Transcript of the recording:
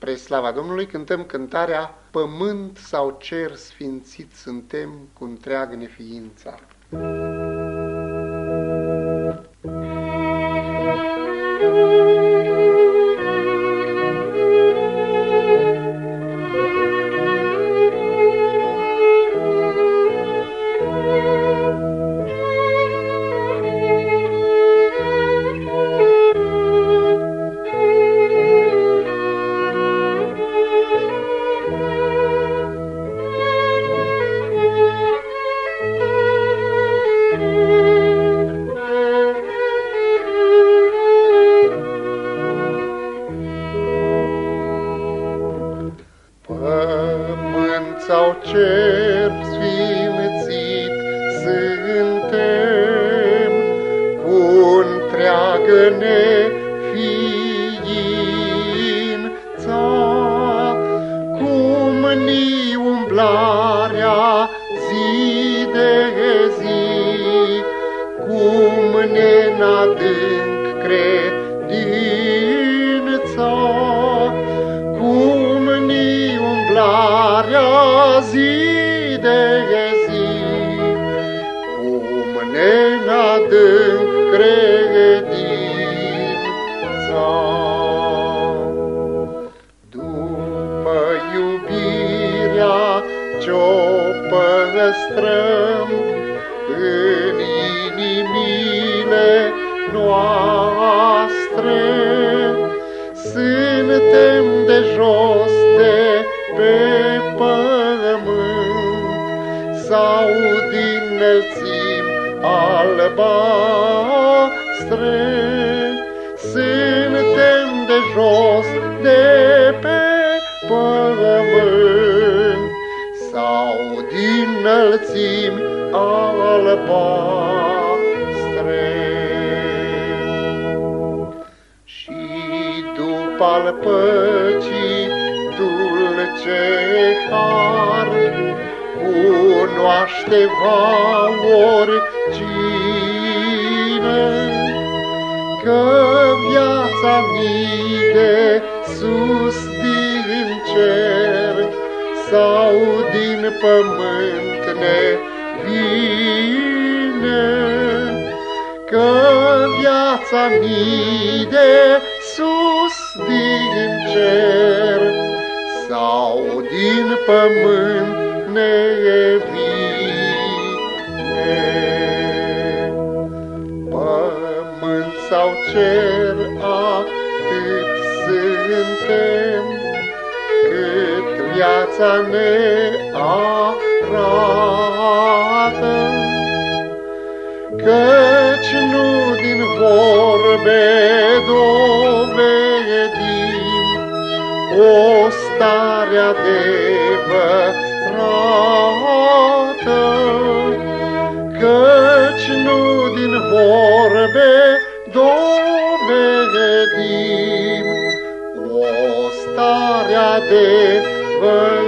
Spre slava Domnului cântăm cântarea Pământ sau cer sfințit suntem cu întreagă neființa. sau cer sfințit suntem, cu întreagă neființa, cum ni umblarea zi de zi, cum ne n-adânc credința, cum ni umblarea zi de zi, cum ne adânc credința. După iubirea ce-o păstrăm în inimile noastre, suntem de jos de pe sau din înălțimi albastre. Suntem de jos de pe pământ sau din înălțimi albastre. Și după al păcii dulce har, cunoaște va oricine că viața mie de sus din cer sau din pământ ne vine, că viața mie de sus din cer sau din pământ ne vine. Pământ sau cer atât suntem, cât viața ne arată, Căci nu din vorbe dovedim o stare adevărată, arată, căci nu din vorbe dovedim o stare adevărată.